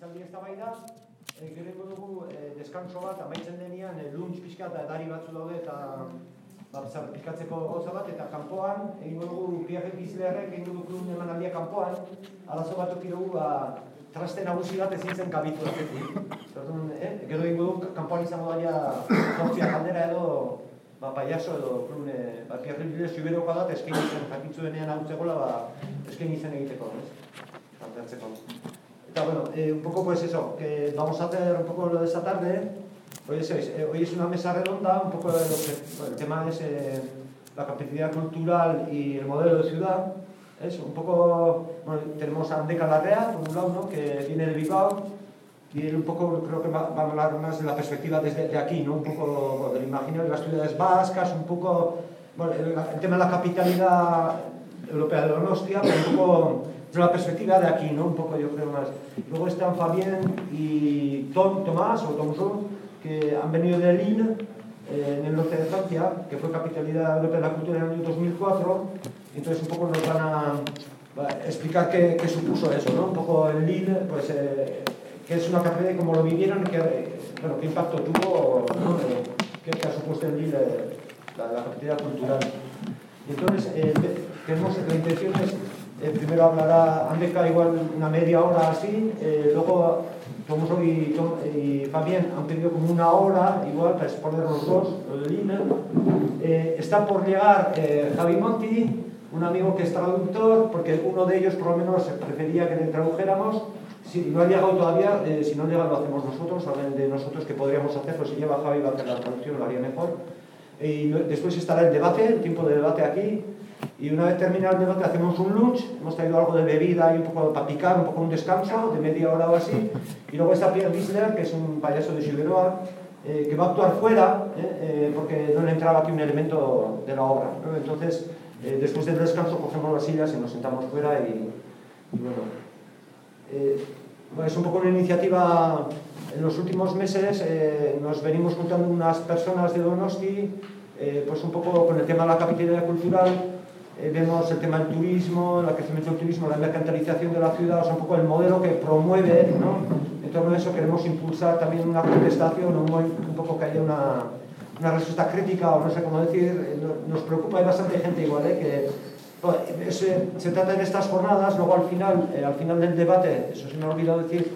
itzaldi ez da bai da, e, gereko dugu e, deskanso bat, amaitzen denean, e, luntz pixka eta edari batzu daude eta ba, pikatzeko goza bat, eta kanpoan, egingo dugu piaget bizlearrek, egingo dugu eman aldia kanpoan, alazo bat dugu, ba, traste nagusi bat ezin zen kabitu azetik. eh? Gero egingo dugu, kanpoan izango daia zortzia kaldera edo, ba, paiaso edo klune, ba, piaget bizle zuberoko bat, eskein izan, jakitzu denean hau zegoela, ba, eskein izan egiteko, ez? Planteatzeko. Eta bueno, eh, un poco pues eso, que vamos a hacer un poco lo de esta tarde. Hoy es, eh, hoy es una mesa redonda, un poco de lo que, bueno, el tema es eh, la capacidad cultural y el modelo de ciudad. Es un poco, bueno, tenemos a Andeca Larrea, por un lado, ¿no? que viene de Bilbao, y él un poco creo que va, va, a hablar más de la perspectiva desde de aquí, ¿no? un poco del imaginario de las ciudades vascas, un poco, bueno, el, el tema de la capitalidad europea de Donostia, pero un poco desde la perspectiva de aquí, ¿no? Un poco yo creo más. Luego están Fabien y Tom, Tomás o Thomson, que han venido de Lille, eh, en el norte de Francia, que fue capitalidad europea de la cultura en el año 2004. Entonces un poco nos van a explicar qué, qué, supuso eso, ¿no? Un poco en Lille, pues, eh, qué es una y cómo lo vivieron, qué, bueno, qué impacto tuvo. Eh, qué, ha supuesto en Lille la, la capitalidad cultural. Y entonces, eh, tenemos la intención es eh, primero hablará Andeca igual una media hora así, luego Tomoso y, Tom, y Fabián han pedido como una hora igual para exponer los dos, INE. Eh, está por llegar Javi Monti, un amigo que es traductor, porque uno de ellos por lo menos prefería que le tradujéramos. Si no ha llegado todavía, eh, si no llega lo hacemos nosotros, hablen de nosotros que podríamos hacerlo, si lleva Javi va a hacer la traducción, lo haría mejor. Y después estará el debate, el tiempo de debate aquí. Y una vez terminado el debate hacemos un lunch, hemos traído algo de bebida y un poco para picar, un poco un descanso de media hora o así. Y luego está Pierre Wisler, que es un payaso de Chiveroa, eh, que va a actuar fuera, eh, porque no le entraba aquí un elemento de la obra. Entonces, después del descanso cogemos las sillas y nos sentamos fuera y bueno. Eh. Es un poco una iniciativa, en los últimos meses eh, nos venimos juntando unas personas de Donosti, pues un poco con el tema de la capitalidad cultural, eh, vemos el tema del turismo, el crecimiento del turismo, la mercantilización de la ciudad, o sea, un poco el modelo que promueve, ¿no? En torno a eso queremos impulsar también una contestación, un, un poco que haya una, una, respuesta crítica, o no sé cómo decir, eh, nos preocupa, hay bastante gente igual, ¿eh? que pues, se, trata en estas jornadas, luego al final, eh, al final del debate, eso se me ha olvidado decir,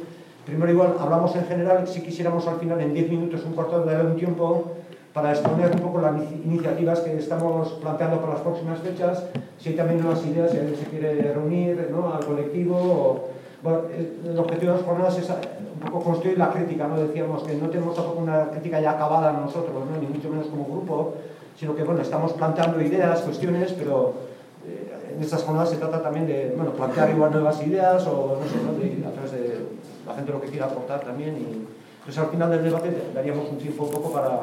primero igual hablamos en general, si quisiéramos al final en 10 minutos, un cuarto de hora de un tiempo, para exponer un poco las iniciativas que estamos planteando para las próximas fechas, si hay también nuevas ideas, si alguien se quiere reunir ¿no? al colectivo. O, bueno, el objetivo de las jornadas es un poco construir la crítica, ¿no? decíamos que no tenemos tampoco una crítica ya acabada nosotros, ¿no? ni mucho menos como grupo, sino que bueno, estamos planteando ideas, cuestiones, pero eh, en estas jornadas se trata también de bueno, plantear igual nuevas ideas o no sé, de, a través de la gente lo que quiera aportar también. Y, entonces al final del debate daríamos un tiempo un poco para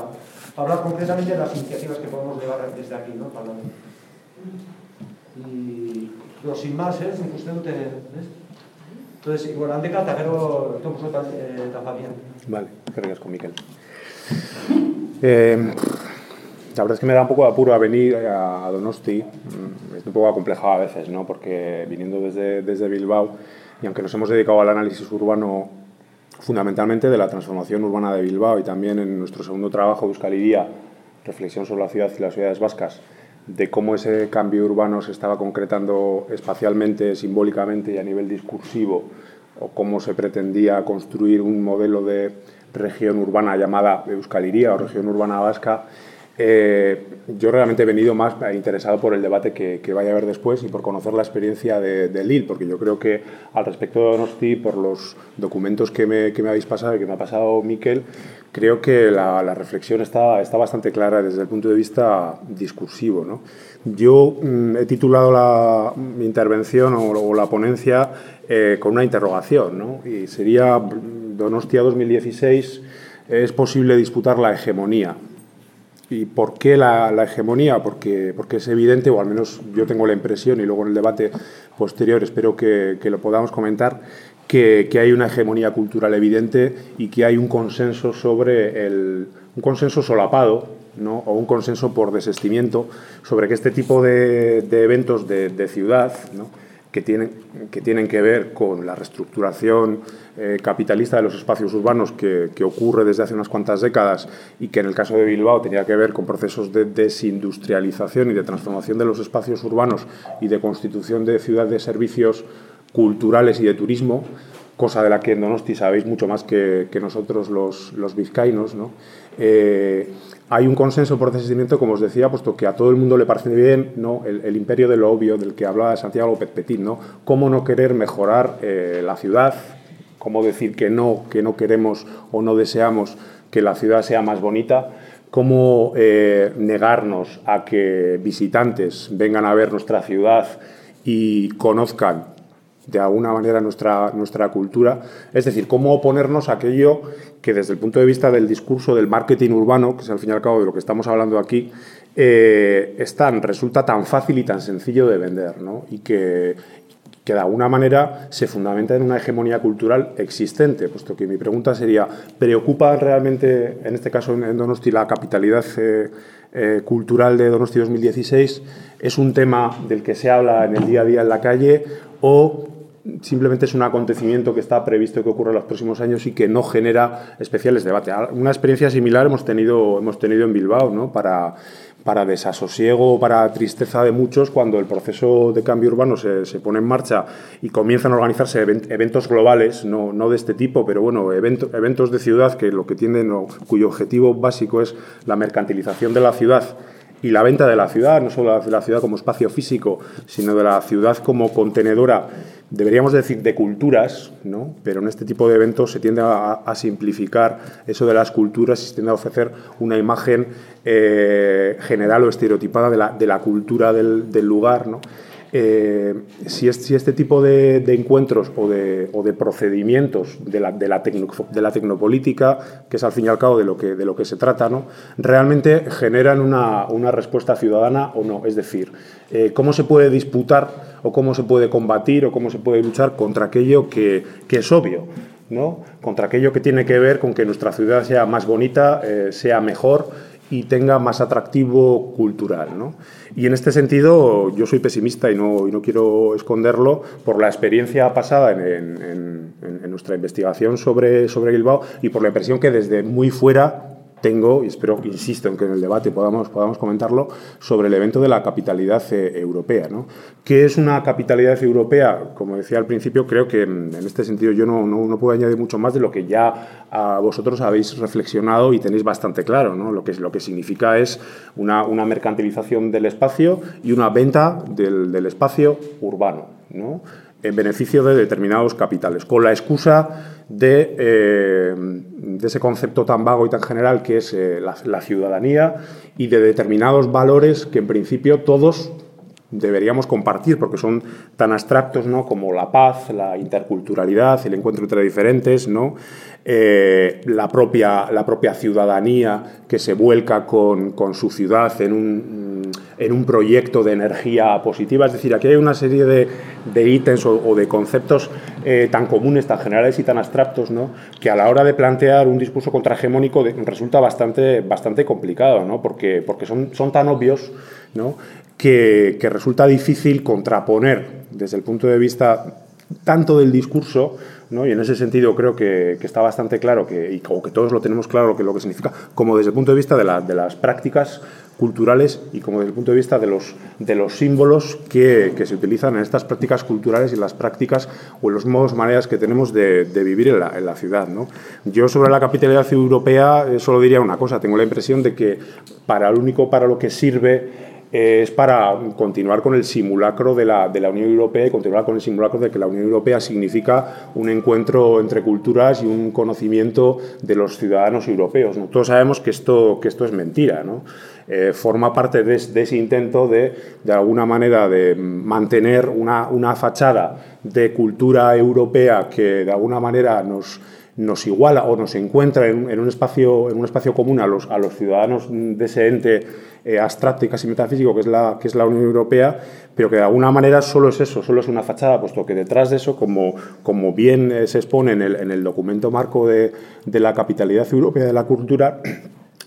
hablar concretamente de las iniciativas que podemos llevar desde aquí, ¿no? Para... Y pero sin más, ¿eh? Sin usted no. Entonces, igual, ante cata, pero estamos eh, bien. Vale, gracias con Miquel. Eh, la verdad es que me da un poco de apuro a venir a, Donosti. Mm, es un poco acomplejado a veces, ¿no? Porque viniendo desde, desde Bilbao, y aunque nos hemos dedicado al análisis urbano fundamentalmente de la transformación urbana de Bilbao y también en nuestro segundo trabajo, Euskal Iría, reflexión sobre la ciudad y las ciudades vascas, de cómo ese cambio urbano se estaba concretando espacialmente, simbólicamente y a nivel discursivo, o cómo se pretendía construir un modelo de región urbana llamada Euskal Iría o región urbana vasca, eh, yo realmente he venido más interesado por el debate que, vaya a haber después y por conocer la experiencia de, de Lille, porque yo creo que al respecto de Donosti, por los documentos que me, que me habéis pasado y que me ha pasado Miquel, creo que la, reflexión está, está bastante clara desde el punto de vista discursivo. ¿no? Yo mm, he titulado la, mi intervención o, o la ponencia eh, con una interrogación, ¿no? y sería Donostia 2016, ¿es posible disputar la hegemonía? ¿Y por qué la, la hegemonía? Porque, porque, es evidente, o al menos yo tengo la impresión, y luego en el debate posterior espero que, que lo podamos comentar, que, que, hay una hegemonía cultural evidente y que hay un consenso sobre el, un consenso solapado, ¿no? o un consenso por desestimiento sobre que este tipo de, de eventos de, de ciudad, ¿no? Que tienen, que tienen que ver con la reestructuración eh, capitalista de los espacios urbanos que, que, ocurre desde hace unas cuantas décadas y que en el caso de Bilbao tenía que ver con procesos de desindustrialización y de transformación de los espacios urbanos y de constitución de ciudad de servicios culturales y de turismo, cosa de la que en Donosti sabéis mucho más que, que nosotros los, los vizcaínos, ¿no? Eh, hay un consenso por desistimiento, como os decía, puesto que a todo el mundo le parece bien ¿no? el, imperio de lo obvio del que hablaba Santiago López Petit, ¿no? Cómo no querer mejorar eh, la ciudad, cómo decir que no, que no queremos o no deseamos que la ciudad sea más bonita, cómo eh, negarnos a que visitantes vengan a ver nuestra ciudad y conozcan de alguna manera nuestra, nuestra cultura, es decir, cómo oponernos a aquello que desde el punto de vista del discurso del marketing urbano, que es al fin y al cabo de lo que estamos hablando aquí, eh, resulta tan fácil y tan sencillo de vender, ¿no? y que, que de alguna manera se fundamenta en una hegemonía cultural existente, puesto que mi pregunta sería, ¿preocupa realmente, en este caso en Donosti, la capitalidad eh, eh, cultural de Donosti 2016? ¿Es un tema del que se habla en el día a día en la calle o simplemente es un acontecimiento que está previsto que ocurra en los próximos años y que no genera especiales debates. Una experiencia similar hemos tenido, hemos tenido en Bilbao, ¿no? Para, para desasosiego, para tristeza de muchos, cuando el proceso de cambio urbano se, se pone en marcha y comienzan a organizarse eventos globales, no, no de este tipo, pero bueno, eventos de ciudad que lo que tienen, cuyo objetivo básico es la mercantilización de la ciudad y la venta de la ciudad, no solo de la ciudad como espacio físico, sino de la ciudad como contenedora deberíamos decir de culturas, ¿no? pero en este tipo de eventos se tiende a, simplificar eso de las culturas y se tiende a ofrecer una imagen eh, general o estereotipada de la, cultura del, del lugar. ¿no? Eh, si, este tipo de, encuentros o de, procedimientos de la, de, la tecnopolítica, que es al fin y al cabo de lo que, se trata, ¿no? realmente generan una, respuesta ciudadana o no. Es decir, eh, cómo se puede disputar o cómo se puede combatir o cómo se puede luchar contra aquello que, es obvio. ¿no? contra aquello que tiene que ver con que nuestra ciudad sea más bonita, eh, sea mejor y tenga más atractivo cultural. ¿no? Y en este sentido yo soy pesimista y no, y no quiero esconderlo por la experiencia pasada en, en, nuestra investigación sobre, sobre Bilbao y por la impresión que desde muy fuera tengo, y espero, insisto en que en el debate podamos, podamos comentarlo, sobre el evento de la capitalidad eh, europea. ¿no? ¿Qué es una capitalidad europea? Como decía al principio, creo que en este sentido yo no, no, puedo añadir mucho más de lo que ya a vosotros habéis reflexionado y tenéis bastante claro. ¿no? Lo, que, lo que significa es una, una mercantilización del espacio y una venta del, del espacio urbano. ¿no? En beneficio de determinados capitales, con la excusa de, eh, de, ese concepto tan vago y tan general que es eh, la, ciudadanía y de determinados valores que en principio todos deberíamos compartir porque son tan abstractos ¿no? como la paz, la interculturalidad, el encuentro entre diferentes, ¿no? Eh, la, propia, la propia ciudadanía que se vuelca con, con su ciudad en un, en un, proyecto de energía positiva. Es decir, aquí hay una serie de, de ítems o, de conceptos eh, tan comunes, tan generales y tan abstractos, ¿no? que a la hora de plantear un discurso contrahegemónico resulta bastante, bastante complicado, ¿no? porque, porque son, son tan obvios ¿no? Que, que resulta difícil contraponer desde el punto de vista tanto del discurso ¿no? Y en ese sentido creo que, que, está bastante claro, que, y como que todos lo tenemos claro lo que, lo que significa, como desde el punto de vista de, la, de las prácticas culturales y como desde el punto de vista de los, de los símbolos que, que, se utilizan en estas prácticas culturales y las prácticas o en los modos, maneras que tenemos de, de vivir en la, en la ciudad. ¿no? Yo sobre la capitalidad europea eh, solo diría una cosa, tengo la impresión de que para lo único para lo que sirve es para continuar con el simulacro de la, de la, Unión Europea y continuar con el simulacro de que la Unión Europea significa un encuentro entre culturas y un conocimiento de los ciudadanos europeos. Todos sabemos que esto, que esto es mentira. ¿no? Eh, forma parte de, de, ese intento de, de alguna manera, de mantener una, una fachada de cultura europea que de alguna manera nos nos iguala o nos encuentra en, un, espacio, en un espacio común a los, a los ciudadanos de ese ente eh, abstracto y casi metafísico que es, la, que es la Unión Europea, pero que de alguna manera solo es eso, solo es una fachada, puesto que detrás de eso, como, como bien eh, se expone en el, en el documento marco de, de la capitalidad europea de la cultura,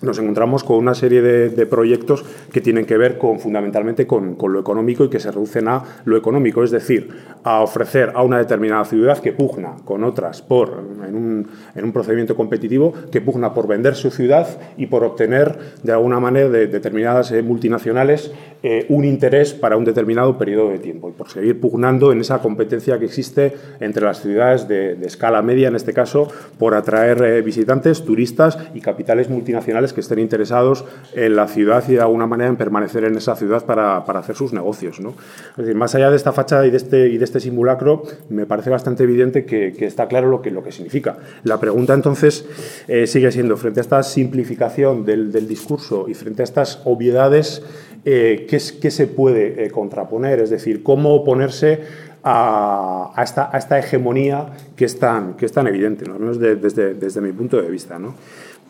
nos encontramos con una serie de, proyectos que tienen que ver con, fundamentalmente con, lo económico y que se reducen a lo económico, es decir, a ofrecer a una determinada ciudad que pugna con otras por, en, un, procedimiento competitivo, que pugna por vender su ciudad y por obtener de alguna manera de determinadas eh, multinacionales eh, un interés para un determinado periodo de tiempo. Y por seguir pugnando en esa competencia que existe entre las ciudades de, escala media, en este caso, por atraer eh, visitantes, turistas y capitales multinacionales que estén interesados en la ciudad y de alguna manera en permanecer en esa ciudad para, hacer sus negocios. ¿no? Es decir, más allá de esta fachada y de este, y de este simulacro, me parece bastante evidente que, está claro lo que, lo que significa. La pregunta entonces eh, sigue siendo, frente a esta simplificación del, discurso y frente a estas obviedades, eh, ¿qué, se puede eh, contraponer? Es decir, ¿cómo oponerse a, esta, a, esta, hegemonía que es tan, que es tan evidente, ¿no? desde, desde, mi punto de vista. ¿no?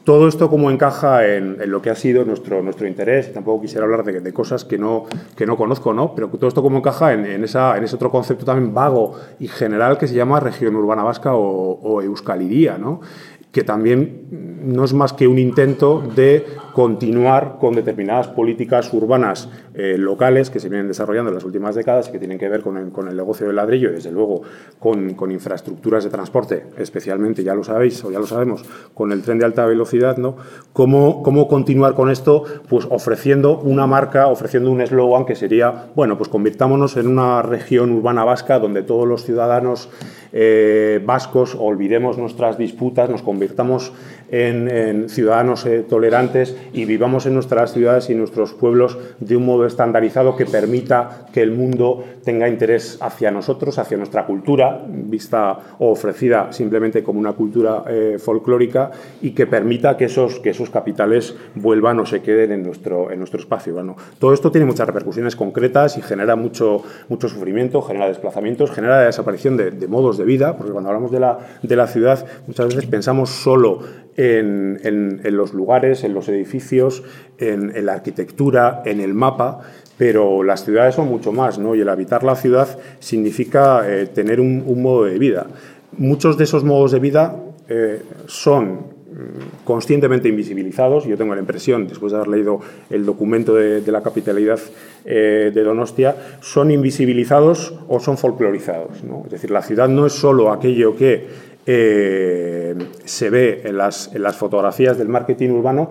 Todo esto cómo encaja en, lo que ha sido nuestro, nuestro interés, tampoco quisiera hablar de, cosas que no, que no conozco, ¿no? pero todo esto cómo encaja en, esa, en ese otro concepto también vago y general que se llama región urbana vasca o, o ¿no? Que también no es más que un intento de continuar con determinadas políticas urbanas eh, locales que se vienen desarrollando en las últimas décadas y que tienen que ver con el, negocio del ladrillo y, desde luego, con, infraestructuras de transporte, especialmente, ya lo sabéis o ya lo sabemos, con el tren de alta velocidad, ¿no? ¿Cómo, cómo continuar con esto? Pues ofreciendo una marca, ofreciendo un eslogan que sería, bueno, pues convirtámonos en una región urbana vasca donde todos los ciudadanos eh, vascos olvidemos nuestras disputas, nos convirtamos convirtamos en, ciudadanos eh, tolerantes y vivamos en nuestras ciudades y nuestros pueblos de un modo estandarizado que permita que el mundo tenga interés hacia nosotros, hacia nuestra cultura, vista o ofrecida simplemente como una cultura eh, folclórica, y que permita que esos, que esos capitales vuelvan o se queden en nuestro, en nuestro espacio. Bueno, todo esto tiene muchas repercusiones concretas y genera mucho, mucho sufrimiento, genera desplazamientos, genera la desaparición de, de modos de vida, porque cuando hablamos de la, de la ciudad muchas veces pensamos solo en, los lugares, en los edificios, en, la arquitectura, en el mapa, pero las ciudades son mucho más, ¿no? Y el habitar la ciudad significa eh, tener un, modo de vida. Muchos de esos modos de vida eh, son mm, conscientemente invisibilizados. Yo tengo la impresión, después de haber leído el documento de, la capitalidad eh, de Donostia, son invisibilizados o son folclorizados. ¿no? Es decir, la ciudad no es solo aquello que eh, se ve en las, en las fotografías del marketing urbano,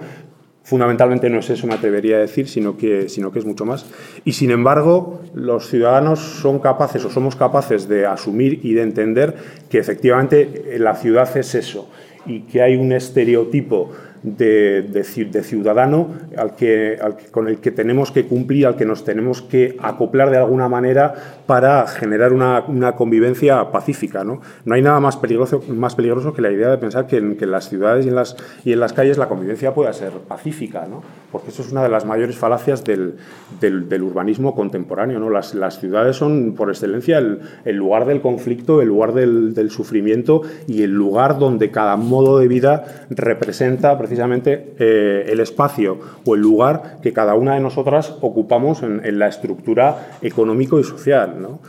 fundamentalmente no es eso, me atrevería a decir, sino que, sino que es mucho más. Y sin embargo, los ciudadanos son capaces o somos capaces de asumir y de entender que efectivamente la ciudad es eso y que hay un estereotipo de, de, ciudadano al que, con el que tenemos que cumplir, al que nos tenemos que acoplar de alguna manera para generar una, una convivencia pacífica. ¿no? no hay nada más peligroso, más peligroso que la idea de pensar que en, que las ciudades y en las, y en las calles la convivencia pueda ser pacífica, ¿no? porque eso es una de las mayores falacias del, del, urbanismo contemporáneo. ¿no? Las, las, ciudades son, por excelencia, el, el, lugar del conflicto, el lugar del, del sufrimiento y el lugar donde cada modo de vida representa precisamente eh, el espacio o el lugar que cada una de nosotras ocupamos en, la estructura económico y social. ¿no?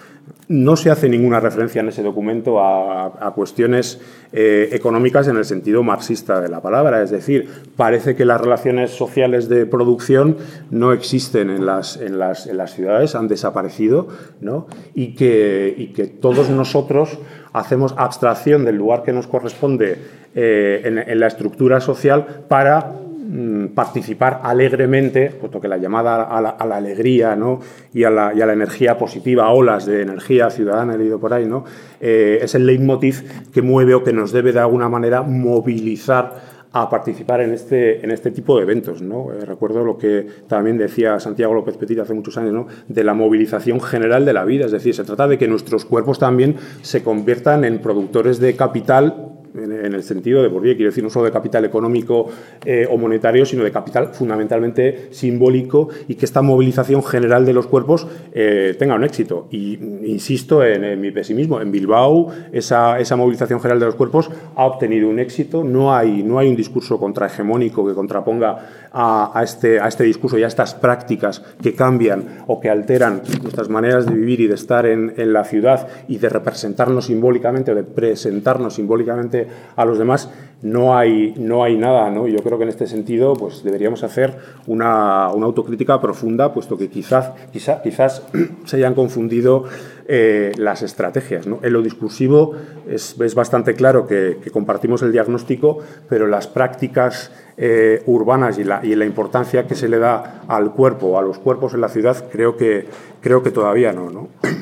no se hace ninguna referencia en ese documento a, cuestiones eh, económicas en el sentido marxista de la palabra. Es decir, parece que las relaciones sociales de producción no existen en las, en las, en las ciudades, han desaparecido, ¿no? y, que, y que todos nosotros hacemos abstracción del lugar que nos corresponde eh, en, la estructura social para mm, participar alegremente, puesto que la llamada a la, alegría ¿no? y, a la, energía positiva, olas de energía ciudadana, he leído por ahí, ¿no? Eh, es el leitmotiv que mueve o que nos debe de alguna manera movilizar a participar en este, en este tipo de eventos. ¿no? Eh, recuerdo lo que también decía Santiago López Petit hace muchos años, ¿no? de la movilización general de la vida. Es decir, se trata de que nuestros cuerpos también se conviertan en productores de capital en, el sentido de, por quiero decir, no solo de capital económico eh, o monetario, sino de capital fundamentalmente simbólico y que esta movilización general de los cuerpos eh, tenga un éxito. Y insisto en, mi pesimismo, en Bilbao esa, esa, movilización general de los cuerpos ha obtenido un éxito, no hay, no hay un discurso contrahegemónico que contraponga a, este, a este discurso y a estas prácticas que cambian o que alteran nuestras maneras de vivir y de estar en, en la ciudad y de representarnos simbólicamente o de presentarnos simbólicamente a los demás, no hay, no hay nada. ¿no? Yo creo que en este sentido pues, deberíamos hacer una, autocrítica profunda, puesto que quizás, quizás, quizás se hayan confundido eh, las estrategias. En lo discursivo es, bastante claro que, compartimos el diagnóstico, pero las prácticas eh, urbanas y la, y la, importancia que se le da al cuerpo, a los cuerpos en la ciudad, creo que, creo que todavía no. ¿no?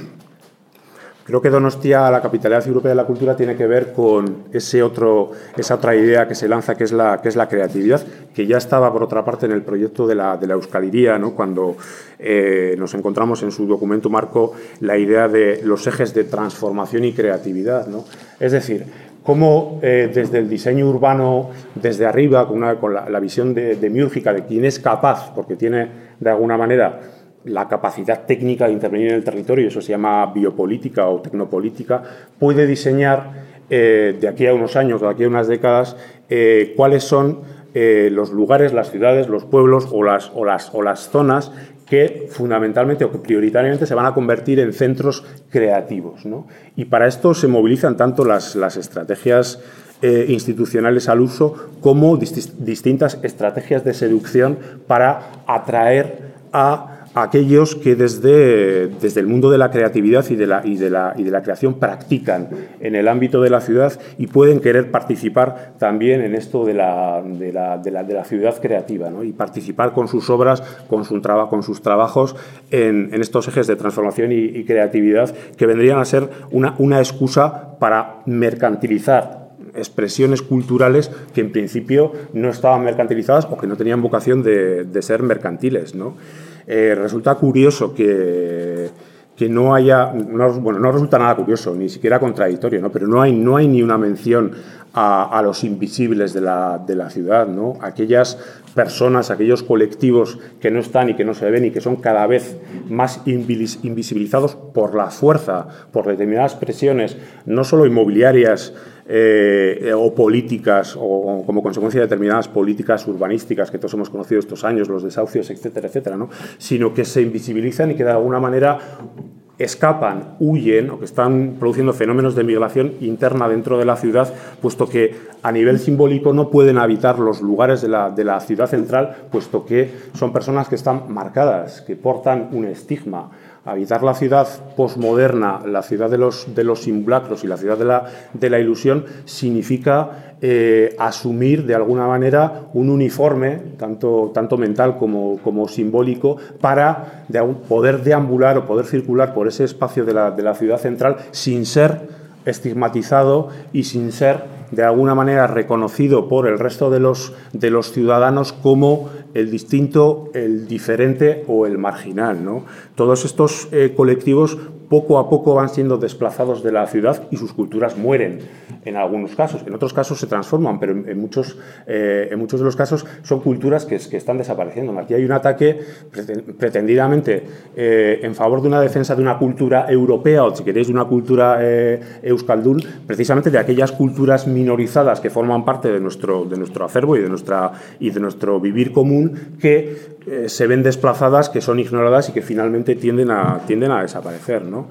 Creo que Donostia, la capitalidad europea de la cultura, tiene que ver con ese otro, esa otra idea que se lanza, que es la, que es la creatividad, que ya estaba, por otra parte, en el proyecto de la, de la Euskaliría, ¿no? cuando eh, nos encontramos en su documento marco la idea de los ejes de transformación y creatividad. ¿no? Es decir, cómo eh, desde el diseño urbano, desde arriba, con, una, con la, visión de, de miúrgica de quien es capaz, porque tiene de alguna manera la capacidad técnica de intervenir en el territorio, eso se llama biopolítica o tecnopolítica, puede diseñar eh, de aquí a unos años o de aquí a unas décadas eh, cuáles son eh, los lugares, las ciudades, los pueblos o las, o las, o las zonas que fundamentalmente o que prioritariamente se van a convertir en centros creativos. Y para esto se movilizan tanto las, las estrategias institucionales al uso como distintas estrategias de seducción para atraer a aquellos que desde, desde, el mundo de la creatividad y de la, y, de la, y de la creación practican en el ámbito de la ciudad y pueden querer participar también en esto de la, de la, de la ciudad creativa ¿no? y participar con sus obras, con, su traba, con sus trabajos en, en, estos ejes de transformación y, y, creatividad que vendrían a ser una, una excusa para mercantilizar expresiones culturales que en principio no estaban mercantilizadas o que no tenían vocación de, de ser mercantiles. ¿no? Eh, resulta curioso que, que no haya, bueno, no resulta nada curioso, ni siquiera contradictorio, ¿no? pero no hay, no hay ni una mención a, los invisibles de la, de la, ciudad, ¿no? aquellas personas, aquellos colectivos que no están y que no se ven y que son cada vez más invisibilizados por la fuerza, por determinadas presiones, no solo inmobiliarias, eh, o políticas o, como consecuencia de determinadas políticas urbanísticas que todos hemos conocido estos años, los desahucios, etcétera, etcétera, ¿no? sino que se invisibilizan y que de alguna manera escapan, huyen o que están produciendo fenómenos de migración interna dentro de la ciudad, puesto que a nivel simbólico no pueden habitar los lugares de la, de la ciudad central, puesto que son personas que están marcadas, que portan un estigma habitar la ciudad posmoderna, la ciudad de los, de los simulacros y la ciudad de la, de la ilusión, significa eh, asumir de alguna manera un uniforme, tanto, tanto mental como, como simbólico, para poder deambular o poder circular por ese espacio de la, de la ciudad central sin ser estigmatizado y sin ser de alguna manera reconocido por el resto de los, de los ciudadanos como el distinto, el diferente o el marginal. ¿no? Todos estos eh, colectivos poco a poco van siendo desplazados de la ciudad y sus culturas mueren en algunos casos. En otros casos se transforman, pero en, muchos, eh, en muchos de los casos son culturas que, están desapareciendo. Aquí hay un ataque pretendidamente eh, en favor de una defensa de una cultura europea o, si queréis, de una cultura eh, euskaldun, precisamente de aquellas culturas minorizadas que forman parte de nuestro, de nuestro acervo y de, nuestra, y de nuestro vivir común que eh, se ven desplazadas, que son ignoradas y que finalmente tienden a, tienden a desaparecer. ¿no?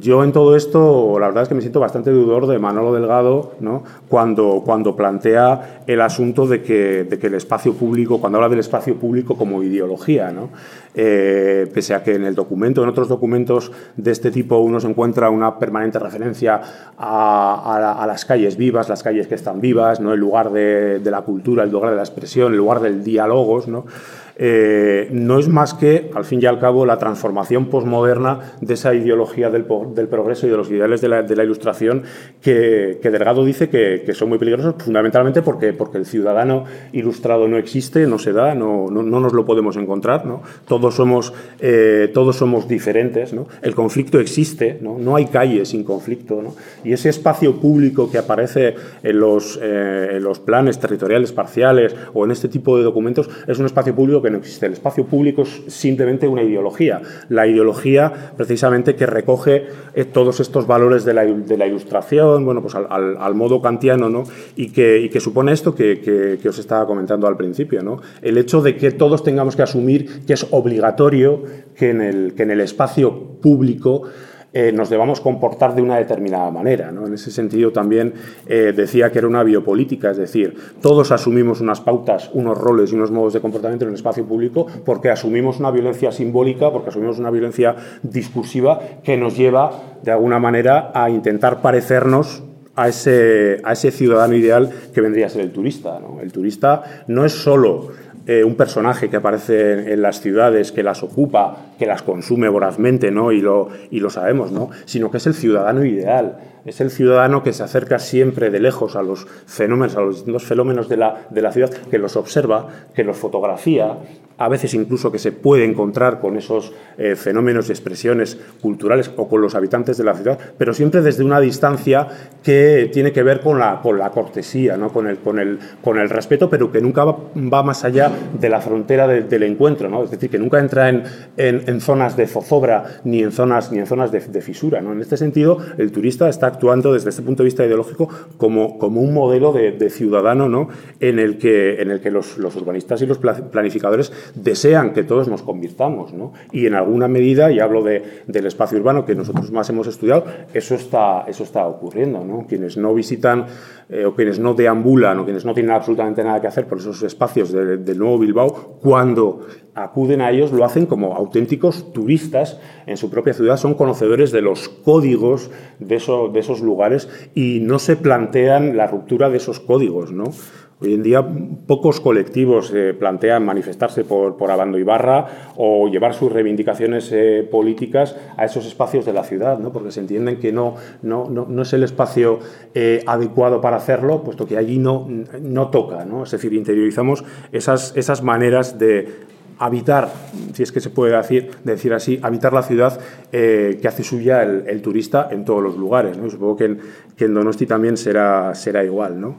Yo en todo esto, la verdad es que me siento bastante dudor de Manolo Delgado ¿no? cuando, cuando plantea el asunto de que, de que, el espacio público, cuando habla del espacio público como ideología, ¿no? Eh, pese a que en el documento, en otros documentos de este tipo, uno se encuentra una permanente referencia a, a, las calles vivas, las calles que están vivas, ¿no? el lugar de, de, la cultura, el lugar de la expresión, el lugar del diálogos, ¿no? Eh, no es más que, al fin y al cabo, la transformación posmoderna de esa ideología del, progreso y de los ideales de la, ilustración que, Delgado dice que, que, son muy peligrosos, fundamentalmente porque, porque el ciudadano ilustrado no existe, no se da, no, no, no nos lo podemos encontrar, ¿no? todos, somos, eh, todos somos diferentes, ¿no? el conflicto existe, ¿no? no hay calle sin conflicto, ¿no? y ese espacio público que aparece en los, eh, en los planes territoriales parciales o en este tipo de documentos es un espacio público que no existe. El espacio público es simplemente una ideología. La ideología, precisamente, que recoge eh, todos estos valores de la, de la ilustración, bueno, pues al, modo kantiano, ¿no? Y que, y que supone esto que, que, que, os estaba comentando al principio, ¿no? El hecho de que todos tengamos que asumir que es obligatorio que en el, que en el espacio público eh, nos debamos comportar de una determinada manera. ¿no? En ese sentido también eh, decía que era una biopolítica, es decir, todos asumimos unas pautas, unos roles y unos modos de comportamiento en el espacio público porque asumimos una violencia simbólica, porque asumimos una violencia discursiva que nos lleva de alguna manera a intentar parecernos a ese, a ese ciudadano ideal que vendría a ser el turista. El turista no es solo eh, un personaje que aparece en, las ciudades, que las ocupa, que las consume vorazmente, ¿no? y, lo, y lo sabemos, ¿no? sino que es el ciudadano ideal. Es el ciudadano que se acerca siempre de lejos a los fenómenos, a los distintos fenómenos de la, de la ciudad, que los observa, que los fotografía, a veces incluso que se puede encontrar con esos eh, fenómenos y expresiones culturales o con los habitantes de la ciudad, pero siempre desde una distancia que tiene que ver con la, con la cortesía, ¿no? con, el, con, el, con el respeto, pero que nunca va, más allá de la frontera del encuentro, ¿no? es decir, que nunca entra en, en, zonas de zozobra ni en zonas, ni en zonas de, fisura. ¿no? En este sentido, el turista está actuando desde este punto de vista ideológico como, como un modelo de, ciudadano ¿no? en el que, en el que los, los urbanistas y los planificadores desean que todos nos convirtamos. ¿no? Y en alguna medida, y hablo de, del espacio urbano que nosotros más hemos estudiado, eso está, eso está ocurriendo. ¿no? Quienes no visitan eh, o quienes no deambulan o quienes no tienen absolutamente nada que hacer por esos espacios del nuevo Bilbao, cuando acuden a ellos lo hacen como auténticos turistas en su propia ciudad, son conocedores de los códigos de, de esos lugares y no se plantean la ruptura de esos códigos. ¿no? Hoy en día pocos colectivos eh, plantean manifestarse por, por Abando Ibarra o llevar sus reivindicaciones eh, políticas a esos espacios de la ciudad, ¿no? porque se entienden que no, no, no, es el espacio eh, adecuado para hacerlo, puesto que allí no, no toca. ¿no? Es decir, interiorizamos esas, esas maneras de habitar, si es que se puede decir, decir así, habitar la ciudad que hace suya el, turista en todos los lugares. ¿no? Y supongo que en, que Donosti también será, será igual. ¿no?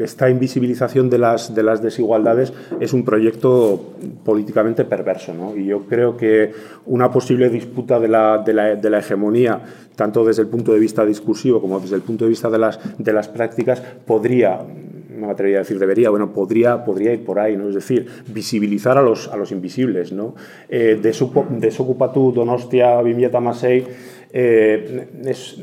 Esta invisibilización de las, de las desigualdades es un proyecto políticamente perverso. ¿no? Y yo creo que una posible disputa de la, de, la, de la, hegemonía, tanto desde el punto de vista discursivo como desde el punto de vista de las, de las prácticas, podría no me atrevería a decir debería, bueno, podría, podría ir por ahí, ¿no? Es decir, visibilizar a los, a los invisibles, ¿no? Eh, Desocupatu Donostia Vimieta Masei eh, es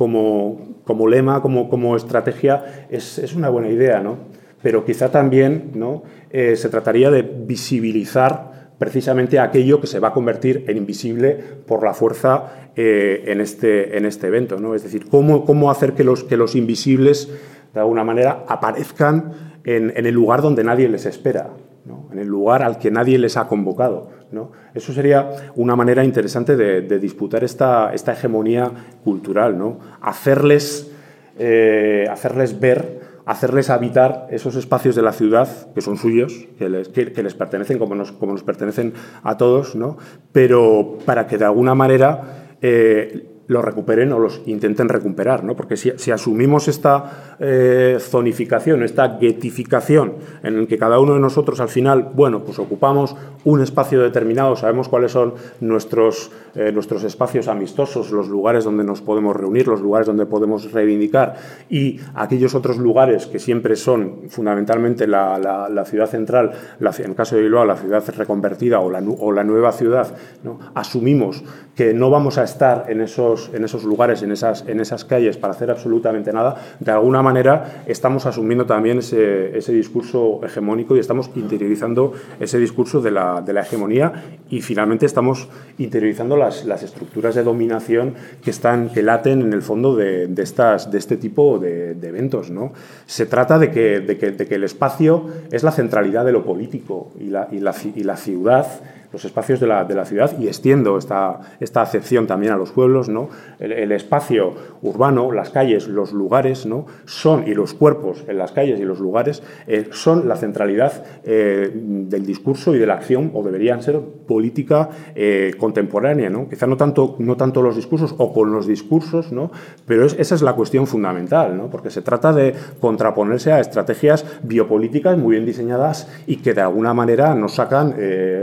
como, como lema, como, como estrategia, es, es, una buena idea, ¿no? Pero quizá también ¿no? Eh, se trataría de visibilizar precisamente aquello que se va a convertir en invisible por la fuerza eh, en, este, en este evento. ¿no? Es decir, cómo, cómo hacer que los, que los invisibles, de alguna manera, aparezcan en, en el lugar donde nadie les espera, ¿no? en el lugar al que nadie les ha convocado. ¿No? Eso sería una manera interesante de, disputar esta, esta, hegemonía cultural, ¿no? hacerles, eh, hacerles ver, hacerles habitar esos espacios de la ciudad que son suyos, que les, que, les pertenecen como nos, como nos pertenecen a todos, ¿no? pero para que de alguna manera eh, los recuperen o los intenten recuperar, ¿no? Porque si, asumimos esta eh, zonificación, esta getificación, en el que cada uno de nosotros al final, bueno, pues ocupamos un espacio determinado, sabemos cuáles son nuestros, eh, nuestros espacios amistosos, los lugares donde nos podemos reunir, los lugares donde podemos reivindicar, y aquellos otros lugares que siempre son fundamentalmente la, la, ciudad central, en el caso de Bilbao, la ciudad reconvertida o la, o la nueva ciudad, ¿no? asumimos que no vamos a estar en esos, en esos lugares, en esas, en esas calles para hacer absolutamente nada, de alguna manera estamos asumiendo también ese, ese discurso hegemónico y estamos interiorizando ese discurso de la, de la hegemonía y finalmente estamos interiorizando las, las, estructuras de dominación que, están, que laten en el fondo de, de estas, de este tipo de, de eventos. ¿no? Se trata de que, de que, de que el espacio es la centralidad de lo político y la, y la, y la ciudad los espacios de la, de la, ciudad y extiendo esta, esta acepción también a los pueblos. ¿no? El, espacio urbano, las calles, los lugares, ¿no? son, y los cuerpos en las calles y los lugares, eh, son la centralidad eh, del discurso y de la acción, o deberían ser política eh, contemporánea. ¿no? Quizá no tanto, no tanto los discursos o con los discursos, ¿no? pero esa es la cuestión fundamental, ¿no? porque se trata de contraponerse a estrategias biopolíticas muy bien diseñadas y que de alguna manera nos sacan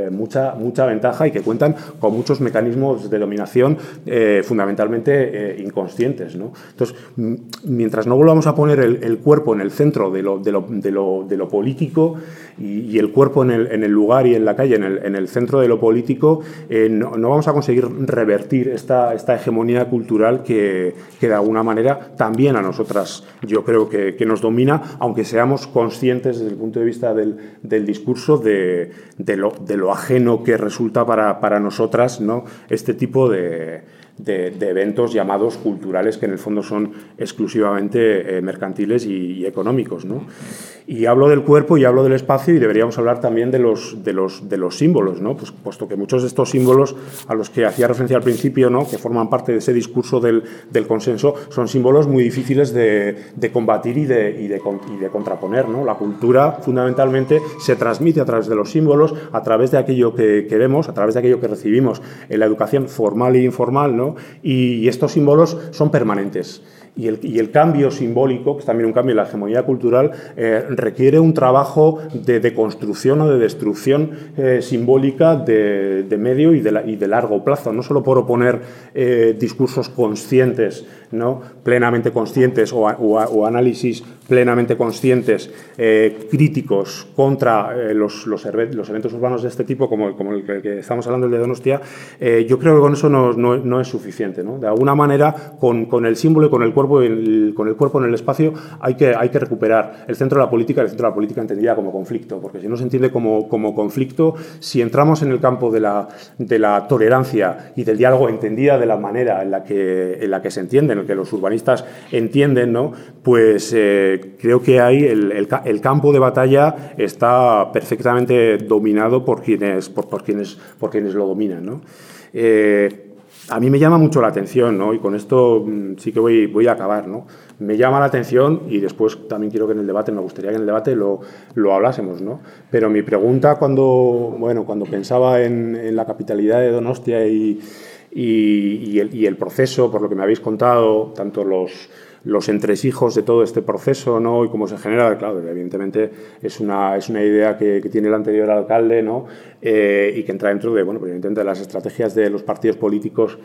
eh, mucha, mucha ventaja y que cuentan con muchos mecanismos de dominación eh, fundamentalmente inconscientes. ¿no? Entonces, mientras no volvamos a poner el, cuerpo en el centro de lo, de lo, de lo, político y, el cuerpo en el, en el, lugar y en la calle, en el, en el centro de lo político, no, no, vamos a conseguir revertir esta, esta hegemonía cultural que, que, de alguna manera también a nosotras yo creo que, que nos domina, aunque seamos conscientes desde el punto de vista del, del discurso de, de, lo, de, lo, ajeno que resulta para, para nosotras ¿no? este tipo de, de, eventos llamados culturales que en el fondo son exclusivamente eh, mercantiles y, y económicos. ¿no? Y hablo del cuerpo y hablo del espacio y deberíamos hablar también de los, de los, de los símbolos, ¿no? pues, puesto que muchos de estos símbolos a los que hacía referencia al principio, ¿no? que forman parte de ese discurso del, del consenso, son símbolos muy difíciles de, de combatir y de, y de, y de contraponer. ¿no? La cultura fundamentalmente se transmite a través de los símbolos, a través de aquello que, que vemos, a través de aquello que recibimos en la educación formal e informal, ¿no? Y estos símbolos son permanentes. Y el, y el, cambio simbólico, que es también un cambio en la hegemonía cultural, eh, requiere un trabajo de deconstrucción o de destrucción eh, simbólica de, de, medio y de, la, y de, largo plazo, no solo por oponer eh, discursos conscientes, ¿no? plenamente conscientes o, o, análisis plenamente conscientes, eh, críticos contra los, los, eventos urbanos de este tipo, como, como, el que estamos hablando, el de Donostia, yo creo que con eso no, no, no es suficiente. ¿no? De alguna manera, con, con, el símbolo y con el cuerpo, el, con el cuerpo en el espacio, hay que, hay que recuperar el centro de la política, el centro de la política entendida como conflicto, porque si no se entiende como, como conflicto, si entramos en el campo de la, de la tolerancia y del diálogo entendida de la manera en la que, en la que se entiende, en la que los urbanistas entienden, ¿no? pues eh, creo que ahí el, el, el, campo de batalla está perfectamente dominado por quienes, por, por quienes, por quienes lo dominan. ¿no? Eh, a mí me llama mucho la atención, ¿no? y con esto mm, sí que voy, a acabar, ¿no? me llama la atención y después también quiero que en el debate, me gustaría que en el debate lo, lo hablásemos, ¿no? pero mi pregunta cuando, bueno, cuando pensaba en, la capitalidad de Donostia y, y el proceso, por lo que me habéis contado, tanto los los entresijos de todo este proceso ¿no? y cómo se genera, claro, evidentemente es una, es una idea que, tiene el anterior alcalde ¿no? eh, y que entra dentro de, bueno, evidentemente de las estrategias de los partidos políticos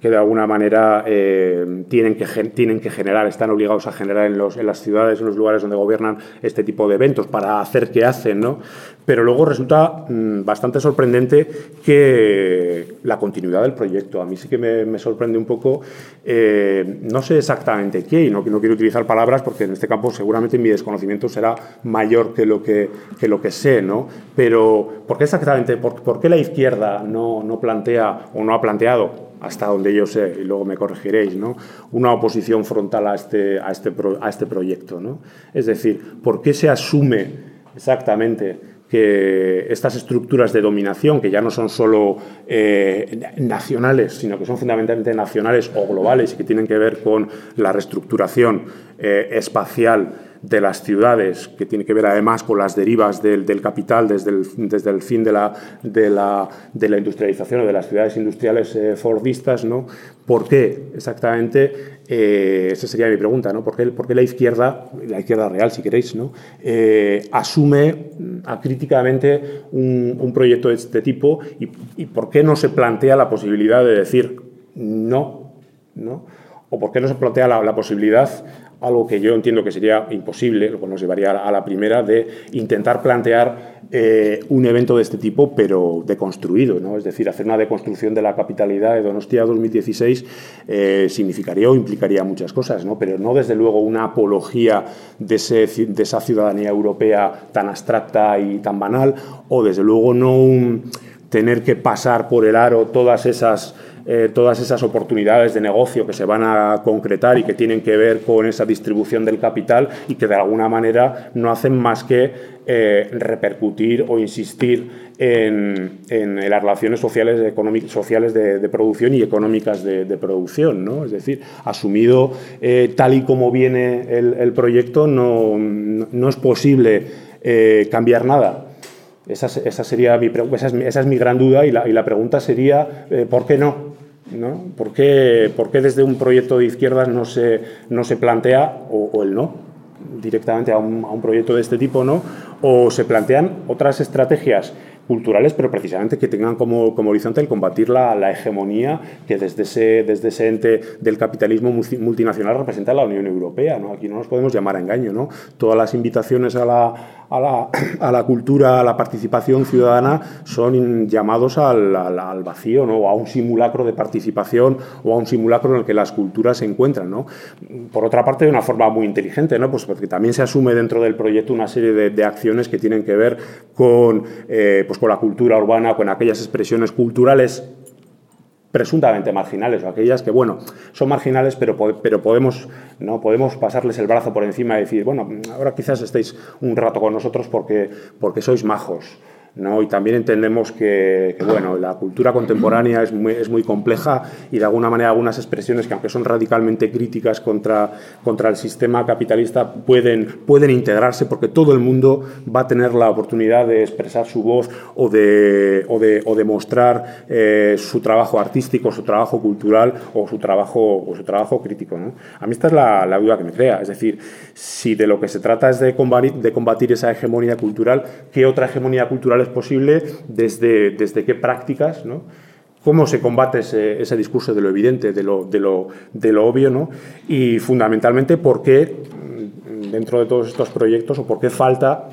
que de alguna manera eh, tienen, que, tienen que generar, están obligados a generar en, los, en las ciudades, en los lugares donde gobiernan este tipo de eventos para hacer que hacen, ¿no? Pero luego resulta mmm, bastante sorprendente que la continuidad del proyecto, a mí sí que me, sorprende un poco, eh, no sé exactamente qué, y no, no, quiero utilizar palabras porque en este campo seguramente mi desconocimiento será mayor que lo que, que, lo que sé, ¿no? Pero ¿por qué exactamente, por, por qué la izquierda no, no plantea o no ha planteado hasta donde yo sé, y luego me corregiréis, ¿no? una oposición frontal a este, a este, pro, a este proyecto. ¿no? Es decir, ¿por qué se asume exactamente que estas estructuras de dominación, que ya no son solo eh, nacionales, sino que son fundamentalmente nacionales o globales y que tienen que ver con la reestructuración eh, espacial, de las ciudades, que tiene que ver además con las derivas del, del capital desde el, desde el, fin de la, de, la, de la, industrialización o de las ciudades industriales eh, fordistas, ¿no? ¿Por qué exactamente? Eh, esa sería mi pregunta, ¿no? ¿Por qué, por qué la izquierda, la izquierda real, si queréis, ¿no? Eh, asume acríticamente un, un, proyecto de este tipo y, y por qué no se plantea la posibilidad de decir no, ¿no? ¿O por qué no se plantea la, la posibilidad algo que yo entiendo que sería imposible, lo cual nos llevaría a la primera, de intentar plantear eh, un evento de este tipo, pero deconstruido, ¿no? es decir, hacer una deconstrucción de la capitalidad de Donostia 2016 eh, significaría o implicaría muchas cosas, ¿no? pero no desde luego una apología de, de esa ciudadanía europea tan abstracta y tan banal, o desde luego no un, tener que pasar por el aro todas esas eh, todas esas oportunidades de negocio que se van a concretar y que tienen que ver con esa distribución del capital y que de alguna manera no hacen más que eh, repercutir o insistir en, en, las relaciones sociales, sociales de, producción y económicas de, producción. ¿no? Es decir, asumido eh, tal y como viene el, el proyecto, no, no, es posible cambiar nada. Esa, esa, sería mi, esa, es, esa es mi gran duda y la, y la pregunta sería, eh, ¿por qué no? ¿no? ¿Por, qué, ¿Por qué desde un proyecto de izquierdas no se, no se plantea, o, o el no, directamente a un, a un, proyecto de este tipo, ¿no? o se plantean otras estrategias culturales, pero precisamente que tengan como, como horizonte el combatir la, la, hegemonía que desde ese, desde ese ente del capitalismo multinacional representa la Unión Europea. ¿no? Aquí no nos podemos llamar a engaño. ¿no? Todas las invitaciones a la, a la, cultura, a la participación ciudadana, son llamados al, vacío, ¿no? a un simulacro de participación o a un simulacro en el que las culturas se encuentran. ¿no? Por otra parte, de una forma muy inteligente, ¿no? pues porque también se asume dentro del proyecto una serie de, de acciones que tienen que ver con, eh, pues con la cultura urbana, con aquellas expresiones culturales presuntamente marginales o aquellas que, bueno, son marginales, pero, pero podemos, ¿no? podemos pasarles el brazo por encima y decir, bueno, ahora quizás estéis un rato con nosotros porque, porque sois majos. ¿No? Y también entendemos que, que, bueno, la cultura contemporánea es muy, es muy compleja y de alguna manera algunas expresiones que aunque son radicalmente críticas contra, contra el sistema capitalista pueden, pueden integrarse porque todo el mundo va a tener la oportunidad de expresar su voz o de, o de, o de mostrar eh, su trabajo artístico, su trabajo cultural o su trabajo, o su trabajo crítico. ¿no? A mí esta es la, la duda que me crea, es decir, si de lo que se trata es de combatir, de combatir esa hegemonía cultural, ¿qué otra hegemonía cultural es posible, desde, desde qué prácticas, ¿no? cómo se combate ese, ese, discurso de lo evidente, de lo, de lo, de lo obvio, ¿no? y fundamentalmente por qué dentro de todos estos proyectos o por qué falta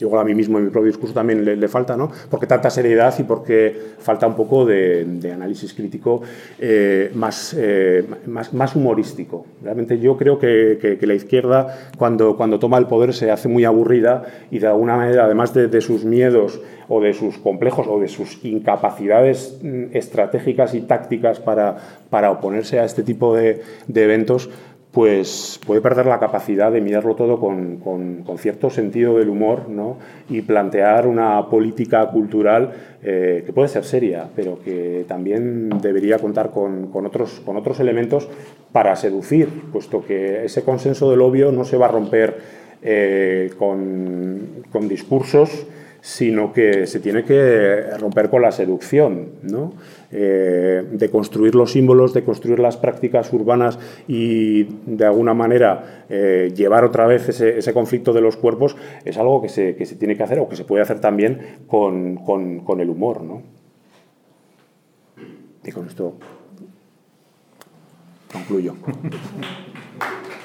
igual a mí mismo en mi propio discurso también le, falta, ¿no? Porque tanta seriedad y porque falta un poco de, análisis crítico eh, más, eh, más, más, humorístico. Realmente yo creo que, que, que, la izquierda, cuando, cuando toma el poder, se hace muy aburrida y de alguna manera, además de, de sus miedos o de sus complejos o de sus incapacidades mm, estratégicas y tácticas para, para oponerse a este tipo de, de eventos, pues puede perder la capacidad de mirarlo todo con, cierto sentido del humor ¿no? y plantear una política cultural eh, que puede ser seria, pero que también debería contar con, otros, elementos para seducir, puesto que ese consenso del obvio no se va a romper eh, con discursos sino que se tiene que romper con la seducción, ¿no? eh, de construir los símbolos, de construir las prácticas urbanas y de alguna manera eh, llevar otra vez ese, conflicto de los cuerpos, es algo que se, tiene que hacer o que se puede hacer también con, con, con el humor. ¿no? Y con esto concluyo.